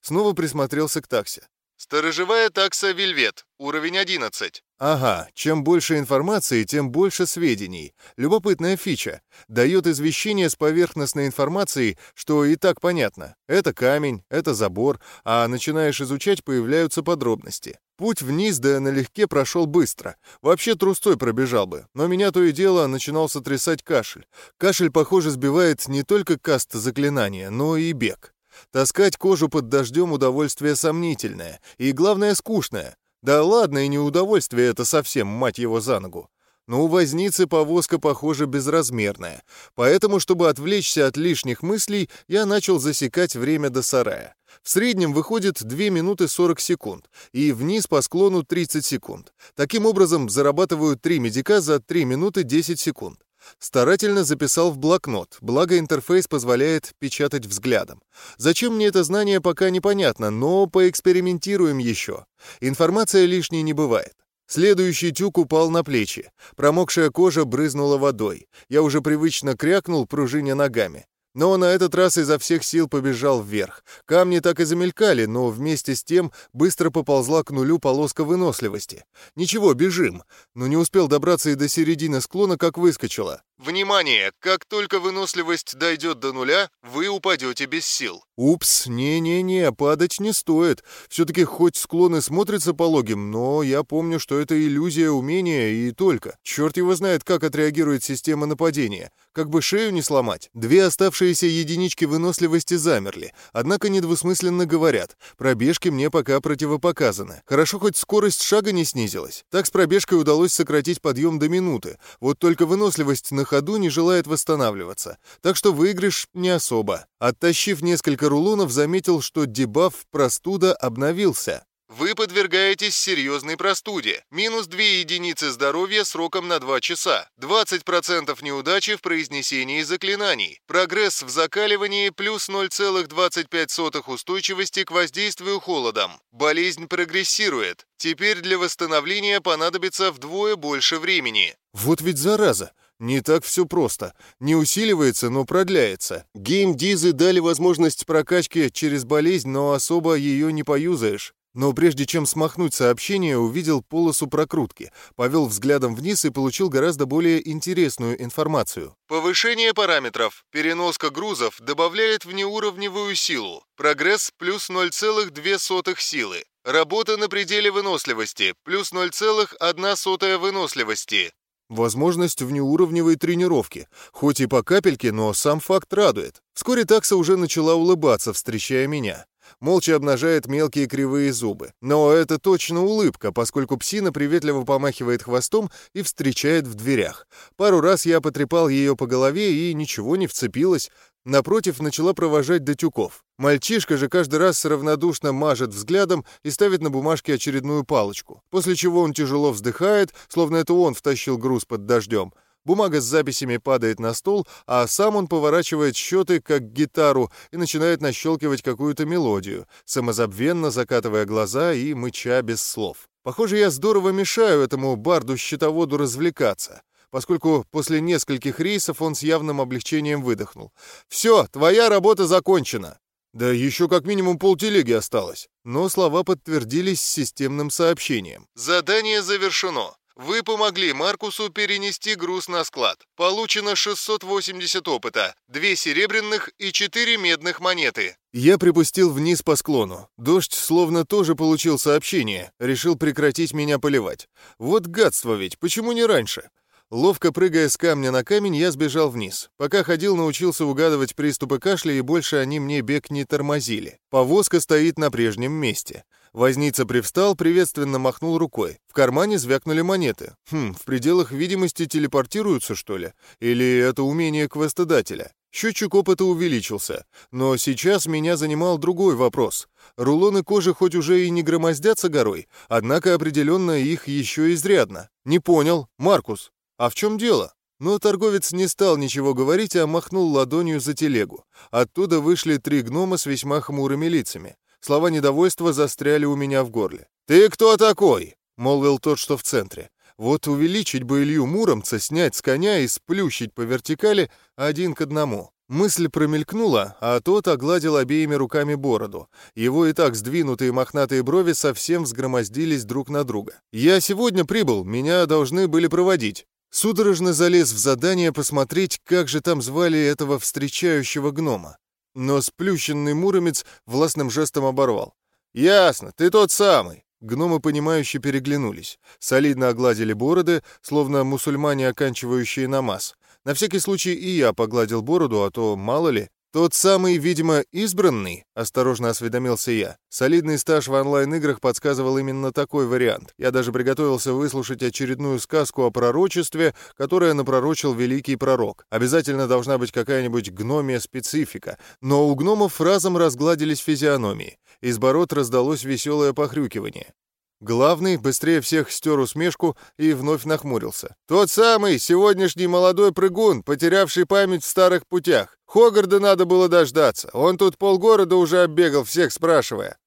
Снова присмотрелся к таксе. Сторожевая такса «Вельвет», уровень 11. Ага, чем больше информации, тем больше сведений. Любопытная фича. Дает извещение с поверхностной информацией, что и так понятно. Это камень, это забор, а начинаешь изучать, появляются подробности. Путь вниз да налегке прошел быстро. Вообще трустой пробежал бы, но меня то и дело начинал сотрясать кашель. Кашель, похоже, сбивает не только каст заклинания, но и бег. Таскать кожу под дождем удовольствие сомнительное и, главное, скучное. Да ладно, и не удовольствие это совсем, мать его, за ногу. Но у возницы повозка, похоже, безразмерная. Поэтому, чтобы отвлечься от лишних мыслей, я начал засекать время до сарая. В среднем выходит 2 минуты 40 секунд, и вниз по склону 30 секунд. Таким образом, зарабатываю 3 медика за 3 минуты 10 секунд. Старательно записал в блокнот, благо интерфейс позволяет печатать взглядом. Зачем мне это знание, пока непонятно, но поэкспериментируем еще. Информация лишней не бывает. Следующий тюк упал на плечи. Промокшая кожа брызнула водой. Я уже привычно крякнул, пружиня ногами. Но на этот раз изо всех сил побежал вверх. Камни так и замелькали, но вместе с тем быстро поползла к нулю полоска выносливости. Ничего, бежим. Но не успел добраться и до середины склона, как выскочила. Внимание! Как только выносливость дойдет до нуля, вы упадете без сил. Упс, не-не-не, падать не стоит. Все-таки хоть склоны смотрятся пологим, но я помню, что это иллюзия умения и только. Черт его знает, как отреагирует система нападения. Как бы шею не сломать. Две оставшиеся единички выносливости замерли, однако недвусмысленно говорят. Пробежки мне пока противопоказаны. Хорошо, хоть скорость шага не снизилась. Так с пробежкой удалось сократить подъем до минуты. Вот только выносливость на ходу не желает восстанавливаться, так что выигрыш не особо. Оттащив несколько рулонов, заметил, что дебаф «Простуда» обновился. Вы подвергаетесь серьезной простуде. Минус 2 единицы здоровья сроком на 2 часа. 20% неудачи в произнесении заклинаний. Прогресс в закаливании плюс 0,25 устойчивости к воздействию холодом. Болезнь прогрессирует. Теперь для восстановления понадобится вдвое больше времени. Вот ведь зараза! Не так все просто. Не усиливается, но продляется. Геймдизы дали возможность прокачки через болезнь, но особо ее не поюзаешь. Но прежде чем смахнуть сообщение, увидел полосу прокрутки, повел взглядом вниз и получил гораздо более интересную информацию. Повышение параметров. Переноска грузов добавляет внеуровневую силу. Прогресс плюс 0,2 силы. Работа на пределе выносливости плюс 0,1 выносливости. Возможность внеуровневой тренировки. Хоть и по капельке, но сам факт радует. Вскоре такса уже начала улыбаться, встречая меня молча обнажает мелкие кривые зубы. Но это точно улыбка, поскольку псина приветливо помахивает хвостом и встречает в дверях. Пару раз я потрепал ее по голове, и ничего не вцепилось. Напротив, начала провожать до тюков. Мальчишка же каждый раз равнодушно мажет взглядом и ставит на бумажке очередную палочку, после чего он тяжело вздыхает, словно это он втащил груз под дождем. Бумага с записями падает на стол, а сам он поворачивает счеты, как гитару, и начинает нащелкивать какую-то мелодию, самозабвенно закатывая глаза и мыча без слов. Похоже, я здорово мешаю этому барду-счетоводу развлекаться, поскольку после нескольких рейсов он с явным облегчением выдохнул. «Все, твоя работа закончена!» Да еще как минимум полтелеги осталось. Но слова подтвердились системным сообщением. «Задание завершено. Вы помогли Маркусу перенести груз на склад. Получено 680 опыта, 2 серебряных и 4 медных монеты. Я припустил вниз по склону. Дождь словно тоже получил сообщение, решил прекратить меня поливать. Вот гадство ведь, почему не раньше? Ловко прыгая с камня на камень, я сбежал вниз. Пока ходил, научился угадывать приступы кашля, и больше они мне бег не тормозили. Повозка стоит на прежнем месте. Возница привстал, приветственно махнул рукой. В кармане звякнули монеты. Хм, в пределах видимости телепортируются, что ли? Или это умение квестодателя? Счетчик опыта увеличился. Но сейчас меня занимал другой вопрос. Рулоны кожи хоть уже и не громоздятся горой, однако определенно их еще изрядно. Не понял, Маркус, а в чем дело? Но торговец не стал ничего говорить, а махнул ладонью за телегу. Оттуда вышли три гнома с весьма хмурыми лицами. Слова недовольства застряли у меня в горле. «Ты кто такой?» — молвил тот, что в центре. Вот увеличить бы Илью Муромца, снять с коня и сплющить по вертикали один к одному. Мысль промелькнула, а тот огладил обеими руками бороду. Его и так сдвинутые мохнатые брови совсем взгромоздились друг на друга. «Я сегодня прибыл, меня должны были проводить». Судорожно залез в задание посмотреть, как же там звали этого встречающего гнома. Но сплющенный муромец властным жестом оборвал. «Ясно, ты тот самый!» Гномы, понимающе переглянулись. Солидно огладили бороды, словно мусульмане, оканчивающие намаз. На всякий случай и я погладил бороду, а то, мало ли, «Тот самый, видимо, избранный?» — осторожно осведомился я. Солидный стаж в онлайн-играх подсказывал именно такой вариант. Я даже приготовился выслушать очередную сказку о пророчестве, которое напророчил великий пророк. Обязательно должна быть какая-нибудь гномия специфика. Но у гномов разом разгладились физиономии. Из бород раздалось веселое похрюкивание. Главный быстрее всех стер усмешку и вновь нахмурился. «Тот самый сегодняшний молодой прыгун, потерявший память в старых путях. Хогарда надо было дождаться. Он тут полгорода уже оббегал, всех спрашивая».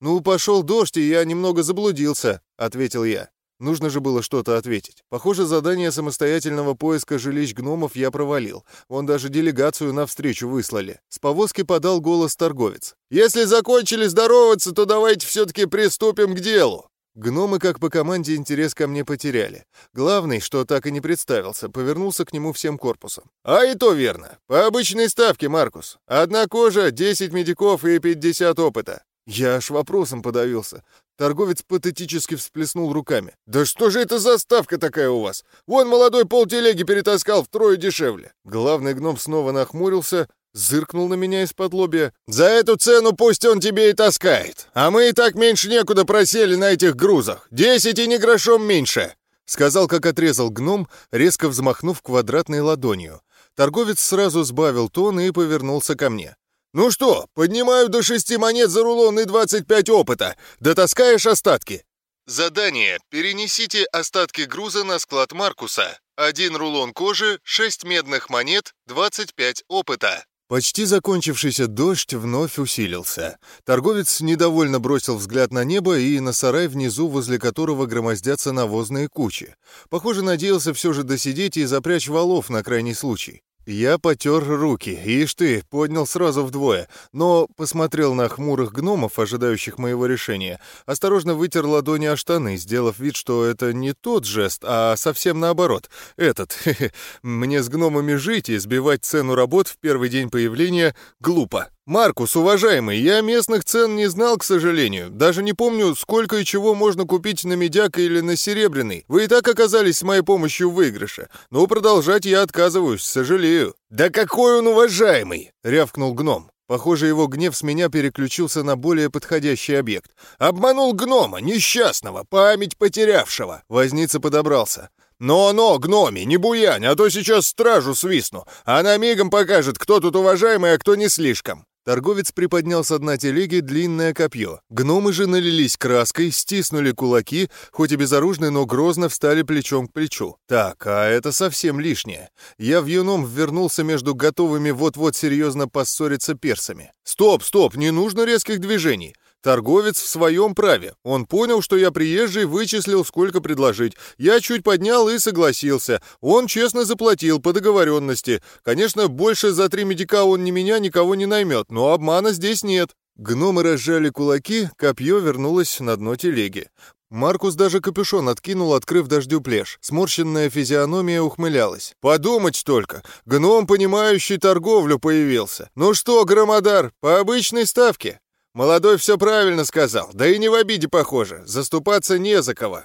«Ну, пошел дождь, и я немного заблудился», — ответил я. Нужно же было что-то ответить. Похоже, задание самостоятельного поиска жилищ гномов я провалил. Вон даже делегацию навстречу выслали. С повозки подал голос торговец. «Если закончили здороваться, то давайте все-таки приступим к делу». Гномы, как по команде, интерес ко мне потеряли. Главный, что так и не представился, повернулся к нему всем корпусом. «А и то верно. По обычной ставке, Маркус. Одна кожа, 10 медиков и 50 опыта». Я аж вопросом подавился. Торговец патетически всплеснул руками. «Да что же это за ставка такая у вас? Вон молодой полтелеги перетаскал втрое дешевле». Главный гном снова нахмурился, Зыркнул на меня из-под лобья. «За эту цену пусть он тебе и таскает. А мы и так меньше некуда просели на этих грузах. Десять и не грошом меньше!» Сказал, как отрезал гном, резко взмахнув квадратной ладонью. Торговец сразу сбавил тон и повернулся ко мне. «Ну что, поднимаю до шести монет за рулон и двадцать пять опыта. Дотаскаешь остатки?» Задание. Перенесите остатки груза на склад Маркуса. Один рулон кожи, шесть медных монет, двадцать пять опыта. Почти закончившийся дождь вновь усилился. Торговец недовольно бросил взгляд на небо и на сарай внизу, возле которого громоздятся навозные кучи. Похоже, надеялся все же досидеть и запрячь валов на крайний случай. Я потер руки, ишь ты, поднял сразу вдвое, но посмотрел на хмурых гномов, ожидающих моего решения, осторожно вытер ладони о штаны, сделав вид, что это не тот жест, а совсем наоборот. Этот, хе -хе, мне с гномами жить и сбивать цену работ в первый день появления глупо. «Маркус, уважаемый, я местных цен не знал, к сожалению. Даже не помню, сколько и чего можно купить на медяк или на серебряный. Вы и так оказались с моей помощью в выигрыше. Но продолжать я отказываюсь, сожалею». «Да какой он уважаемый!» — рявкнул гном. Похоже, его гнев с меня переключился на более подходящий объект. «Обманул гнома, несчастного, память потерявшего!» Возница подобрался. «Но-но, гноми, не буянь, а то сейчас стражу свистну. Она мигом покажет, кто тут уважаемый, а кто не слишком». Торговец приподнял с дна телеги длинное копье. Гномы же налились краской, стиснули кулаки, хоть и безоружны, но грозно встали плечом к плечу. Так, а это совсем лишнее. Я в юном вернулся между готовыми вот-вот серьезно поссориться персами. Стоп, стоп, не нужно резких движений. Торговец в своем праве. Он понял, что я приезжий, вычислил, сколько предложить. Я чуть поднял и согласился. Он честно заплатил по договоренности. Конечно, больше за три медика он ни меня, никого не наймет, но обмана здесь нет. Гномы разжали кулаки, копье вернулось на дно телеги. Маркус даже капюшон откинул, открыв дождю плешь. Сморщенная физиономия ухмылялась. «Подумать только! Гном, понимающий торговлю, появился! Ну что, Громодар, по обычной ставке?» Молодой все правильно сказал, да и не в обиде, похоже. Заступаться не за кого.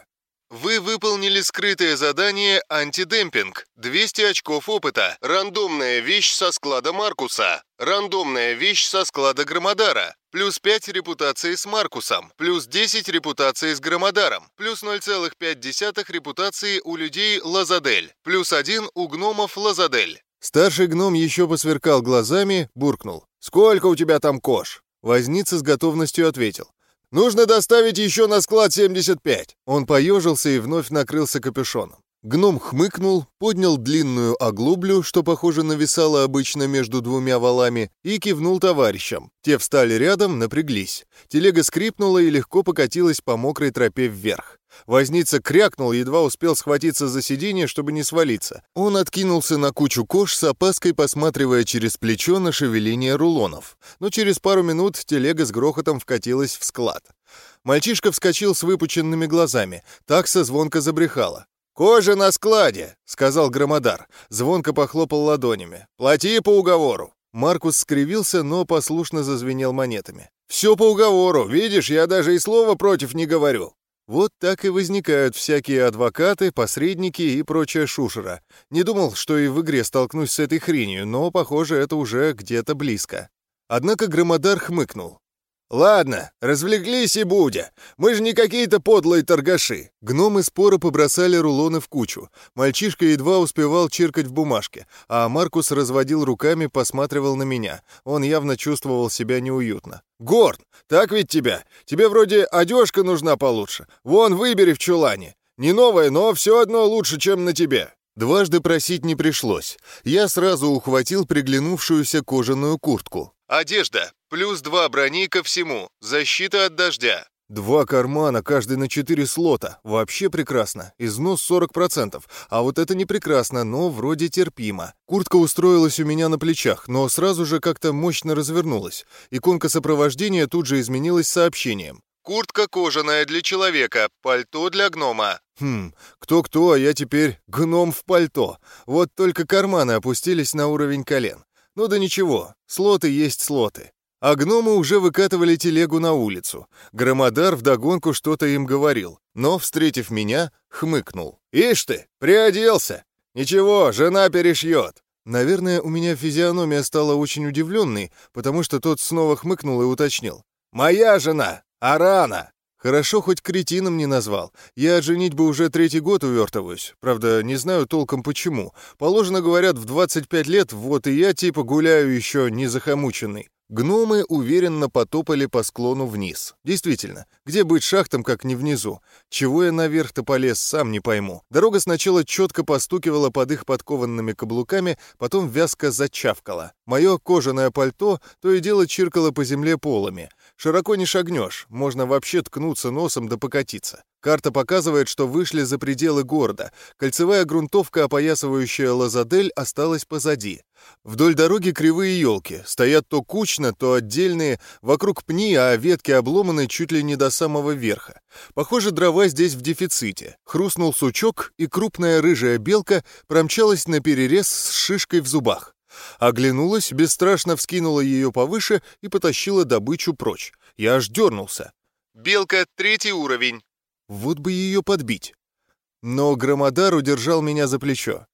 Вы выполнили скрытое задание «Антидемпинг». 200 очков опыта. Рандомная вещь со склада Маркуса. Рандомная вещь со склада Громодара. Плюс 5 репутации с Маркусом. Плюс 10 репутации с Громодаром. Плюс 0,5 репутации у людей Лазадель. Плюс 1 у гномов Лазадель. Старший гном еще посверкал глазами, буркнул. «Сколько у тебя там кош?» Возница с готовностью ответил. «Нужно доставить еще на склад 75!» Он поежился и вновь накрылся капюшоном. Гном хмыкнул, поднял длинную оглоблю, что, похоже, нависало обычно между двумя валами, и кивнул товарищам. Те встали рядом, напряглись. Телега скрипнула и легко покатилась по мокрой тропе вверх. Возница крякнул, едва успел схватиться за сиденье, чтобы не свалиться. Он откинулся на кучу кож с опаской, посматривая через плечо на шевеление рулонов. Но через пару минут телега с грохотом вкатилась в склад. Мальчишка вскочил с выпученными глазами. Такса звонко забрехала. «Кожа на складе», — сказал Громодар. Звонко похлопал ладонями. «Плати по уговору». Маркус скривился, но послушно зазвенел монетами. «Все по уговору. Видишь, я даже и слова против не говорю». Вот так и возникают всякие адвокаты, посредники и прочая шушера. Не думал, что и в игре столкнусь с этой хренью, но, похоже, это уже где-то близко. Однако Громодар хмыкнул. «Ладно, развлеклись и будя. Мы же не какие-то подлые торгаши». Гномы споро побросали рулоны в кучу. Мальчишка едва успевал чиркать в бумажке, а Маркус разводил руками, посматривал на меня. Он явно чувствовал себя неуютно. «Горн, так ведь тебя? Тебе вроде одежка нужна получше. Вон, выбери в чулане. Не новая, но все одно лучше, чем на тебе». Дважды просить не пришлось. Я сразу ухватил приглянувшуюся кожаную куртку. «Одежда. Плюс два брони ко всему. Защита от дождя. Два кармана, каждый на четыре слота. Вообще прекрасно. Износ 40%. А вот это не прекрасно, но вроде терпимо. Куртка устроилась у меня на плечах, но сразу же как-то мощно развернулась. Иконка сопровождения тут же изменилась сообщением. Куртка кожаная для человека, пальто для гнома. Хм, кто-кто, а я теперь гном в пальто. Вот только карманы опустились на уровень колен. Ну да ничего, слоты есть слоты. А гномы уже выкатывали телегу на улицу. Громодар вдогонку что-то им говорил, но, встретив меня, хмыкнул. «Ишь ты, приоделся! Ничего, жена перешьет!» Наверное, у меня физиономия стала очень удивленной, потому что тот снова хмыкнул и уточнил. «Моя жена! Арана!» Хорошо, хоть кретином не назвал. Я от женитьбы уже третий год увертываюсь. Правда, не знаю толком почему. Положено, говорят, в 25 лет, вот и я типа гуляю еще не захомученный. Гномы уверенно потопали по склону вниз. Действительно, где быть шахтам, как не внизу? Чего я наверх-то полез, сам не пойму. Дорога сначала четко постукивала под их подкованными каблуками, потом вязко зачавкала. Мое кожаное пальто то и дело чиркало по земле полами. Широко не шагнешь, можно вообще ткнуться носом да покатиться. Карта показывает, что вышли за пределы города. Кольцевая грунтовка, опоясывающая Лазадель, осталась позади. Вдоль дороги кривые елки. Стоят то кучно, то отдельные. Вокруг пни, а ветки обломаны чуть ли не до самого верха. Похоже, дрова здесь в дефиците. Хрустнул сучок, и крупная рыжая белка промчалась на перерез с шишкой в зубах. Оглянулась, бесстрашно вскинула ее повыше и потащила добычу прочь. Я аж дернулся. «Белка, третий уровень». Вот бы ее подбить. Но Громодар удержал меня за плечо.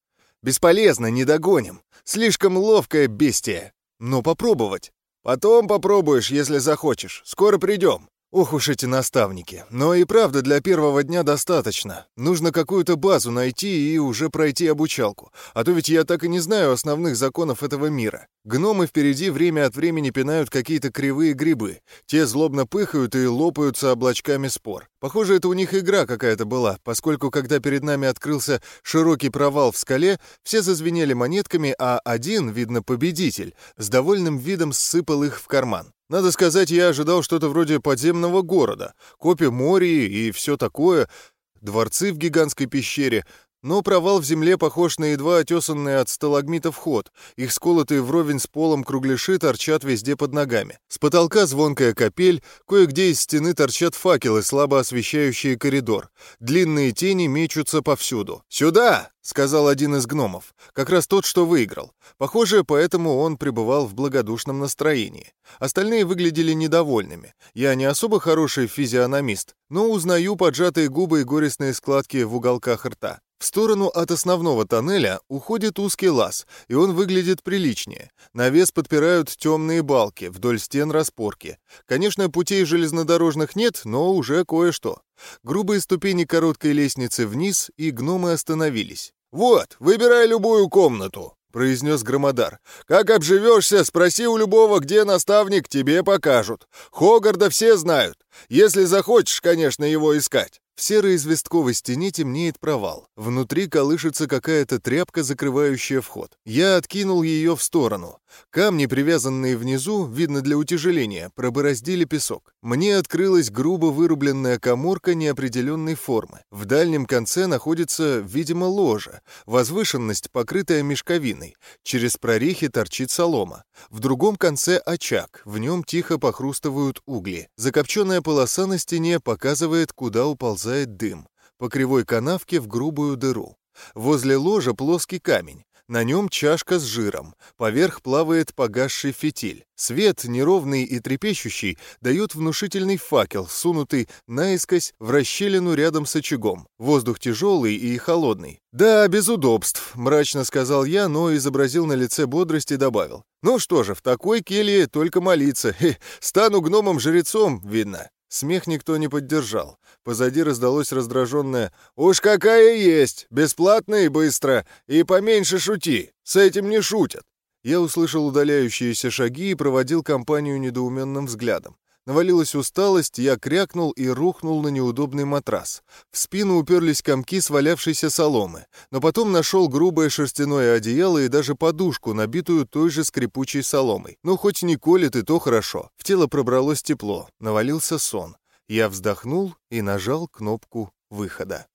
«Бесполезно, не догоним. Слишком ловкое бестия. Но попробовать. Потом попробуешь, если захочешь. Скоро придем». Ох уж эти наставники. Но и правда для первого дня достаточно. Нужно какую-то базу найти и уже пройти обучалку. А то ведь я так и не знаю основных законов этого мира. Гномы впереди время от времени пинают какие-то кривые грибы. Те злобно пыхают и лопаются облачками спор. Похоже, это у них игра какая-то была, поскольку когда перед нами открылся широкий провал в скале, все зазвенели монетками, а один, видно, победитель, с довольным видом сыпал их в карман. Надо сказать, я ожидал что-то вроде подземного города, копи морей и все такое, дворцы в гигантской пещере, но провал в земле похож на едва отесанный от сталагмитов ход. Их сколотые вровень с полом кругляши торчат везде под ногами. С потолка звонкая капель, кое-где из стены торчат факелы, слабо освещающие коридор. Длинные тени мечутся повсюду. «Сюда!» — сказал один из гномов. Как раз тот, что выиграл. Похоже, поэтому он пребывал в благодушном настроении. Остальные выглядели недовольными. Я не особо хороший физиономист, но узнаю поджатые губы и горестные складки в уголках рта. В сторону от основного тоннеля уходит узкий лаз, и он выглядит приличнее. Навес подпирают темные балки, вдоль стен распорки. Конечно, путей железнодорожных нет, но уже кое-что. Грубые ступени короткой лестницы вниз, и гномы остановились. «Вот, выбирай любую комнату», — произнес Громодар. «Как обживешься, спроси у любого, где наставник, тебе покажут. Хогарда все знают, если захочешь, конечно, его искать». В серой известковой стене темнеет провал. Внутри колышется какая-то тряпка, закрывающая вход. Я откинул ее в сторону. Камни, привязанные внизу, видно для утяжеления, пробороздили песок. Мне открылась грубо вырубленная коморка неопределенной формы. В дальнем конце находится, видимо, ложа. Возвышенность, покрытая мешковиной. Через прорехи торчит солома. В другом конце очаг. В нем тихо похрустывают угли. Закопченная полоса на стене показывает, куда уползает дым. По кривой канавке в грубую дыру. Возле ложа плоский камень. На нем чашка с жиром. Поверх плавает погасший фитиль. Свет, неровный и трепещущий, дает внушительный факел, сунутый наискось в расщелину рядом с очагом. Воздух тяжелый и холодный. «Да, без удобств», — мрачно сказал я, но изобразил на лице бодрость и добавил. «Ну что же, в такой келье только молиться. Хе, стану гномом-жрецом, видно». Смех никто не поддержал. Позади раздалось раздраженное «Уж какая есть! Бесплатно и быстро! И поменьше шути! С этим не шутят!» Я услышал удаляющиеся шаги и проводил компанию недоуменным взглядом. Навалилась усталость, я крякнул и рухнул на неудобный матрас. В спину уперлись комки свалявшейся соломы, но потом нашел грубое шерстяное одеяло и даже подушку, набитую той же скрипучей соломой. Ну, хоть не колет, и то хорошо. В тело пробралось тепло, навалился сон. Я вздохнул и нажал кнопку выхода.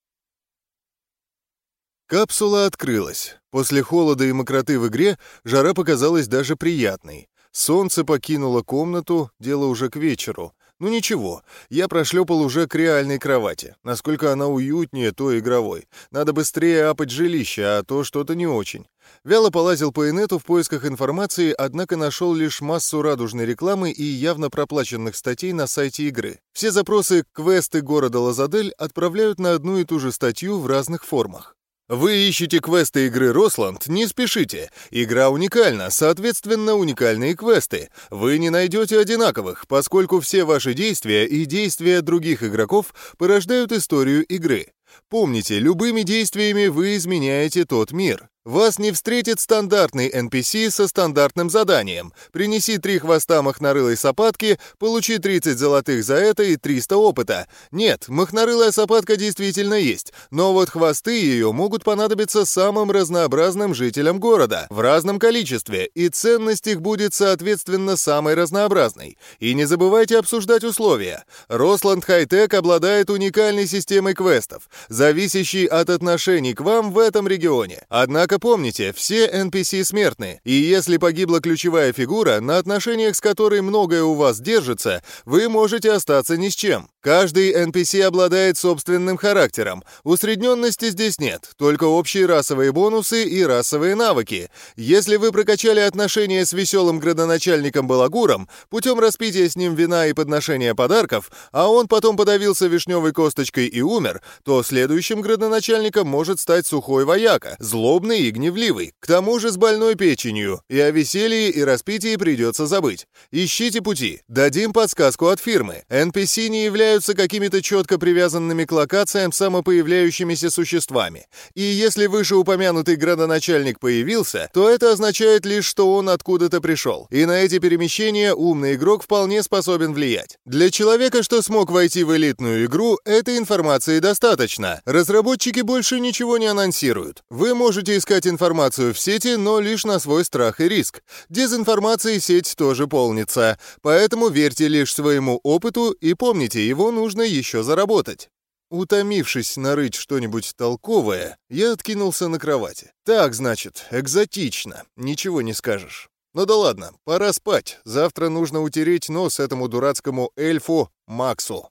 Капсула открылась. После холода и мокроты в игре жара показалась даже приятной. Солнце покинуло комнату, дело уже к вечеру. Ну ничего, я прошлепал уже к реальной кровати. Насколько она уютнее той игровой. Надо быстрее апать жилище, а то что-то не очень. Вяло полазил по инету в поисках информации, однако нашел лишь массу радужной рекламы и явно проплаченных статей на сайте игры. Все запросы «Квесты города Лазадель» отправляют на одну и ту же статью в разных формах. Вы ищете квесты игры Росланд? Не спешите. Игра уникальна, соответственно, уникальные квесты. Вы не найдете одинаковых, поскольку все ваши действия и действия других игроков порождают историю игры. Помните, любыми действиями вы изменяете тот мир. Вас не встретит стандартный NPC со стандартным заданием. Принеси три хвоста махнорылой сапатки, получи 30 золотых за это и 300 опыта. Нет, махнорылая сапатка действительно есть, но вот хвосты ее могут понадобиться самым разнообразным жителям города в разном количестве, и ценность их будет соответственно самой разнообразной. И не забывайте обсуждать условия. Росланд Хайтек обладает уникальной системой квестов, зависящей от отношений к вам в этом регионе. Однако помните, все NPC смертны, и если погибла ключевая фигура, на отношениях с которой многое у вас держится, вы можете остаться ни с чем. Каждый NPC обладает собственным характером. Усредненности здесь нет, только общие расовые бонусы и расовые навыки. Если вы прокачали отношения с веселым градоначальником Балагуром путем распития с ним вина и подношения подарков, а он потом подавился вишневой косточкой и умер, то следующим градоначальником может стать сухой вояка, злобный и гневливый, к тому же с больной печенью, и о веселье и распитии придется забыть. Ищите пути. Дадим подсказку от фирмы. NPC не являются какими-то четко привязанными к локациям самопоявляющимися существами. И если вышеупомянутый градоначальник появился, то это означает лишь, что он откуда-то пришел. И на эти перемещения умный игрок вполне способен влиять. Для человека, что смог войти в элитную игру, этой информации достаточно. Разработчики больше ничего не анонсируют. Вы можете искать информацию в сети, но лишь на свой страх и риск. Дезинформацией сеть тоже полнится, поэтому верьте лишь своему опыту и помните, его нужно еще заработать. Утомившись нарыть что-нибудь толковое, я откинулся на кровати. Так, значит, экзотично, ничего не скажешь. Ну да ладно, пора спать. Завтра нужно утереть нос этому дурацкому эльфу Максу.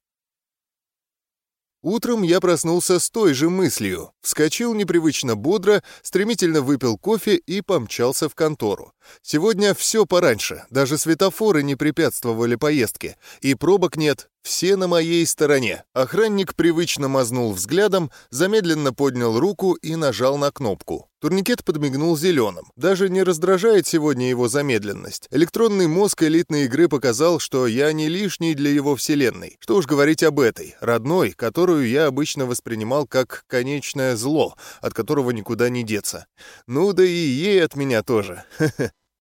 Утром я проснулся с той же мыслью. Вскочил непривычно бодро, стремительно выпил кофе и помчался в контору. Сегодня все пораньше, даже светофоры не препятствовали поездке. И пробок нет, все на моей стороне. Охранник привычно мазнул взглядом, замедленно поднял руку и нажал на кнопку. Турникет подмигнул зеленым. Даже не раздражает сегодня его замедленность. Электронный мозг элитной игры показал, что я не лишний для его вселенной. Что уж говорить об этой, родной, которую я обычно воспринимал как конечное зло, от которого никуда не деться. Ну да и ей от меня тоже.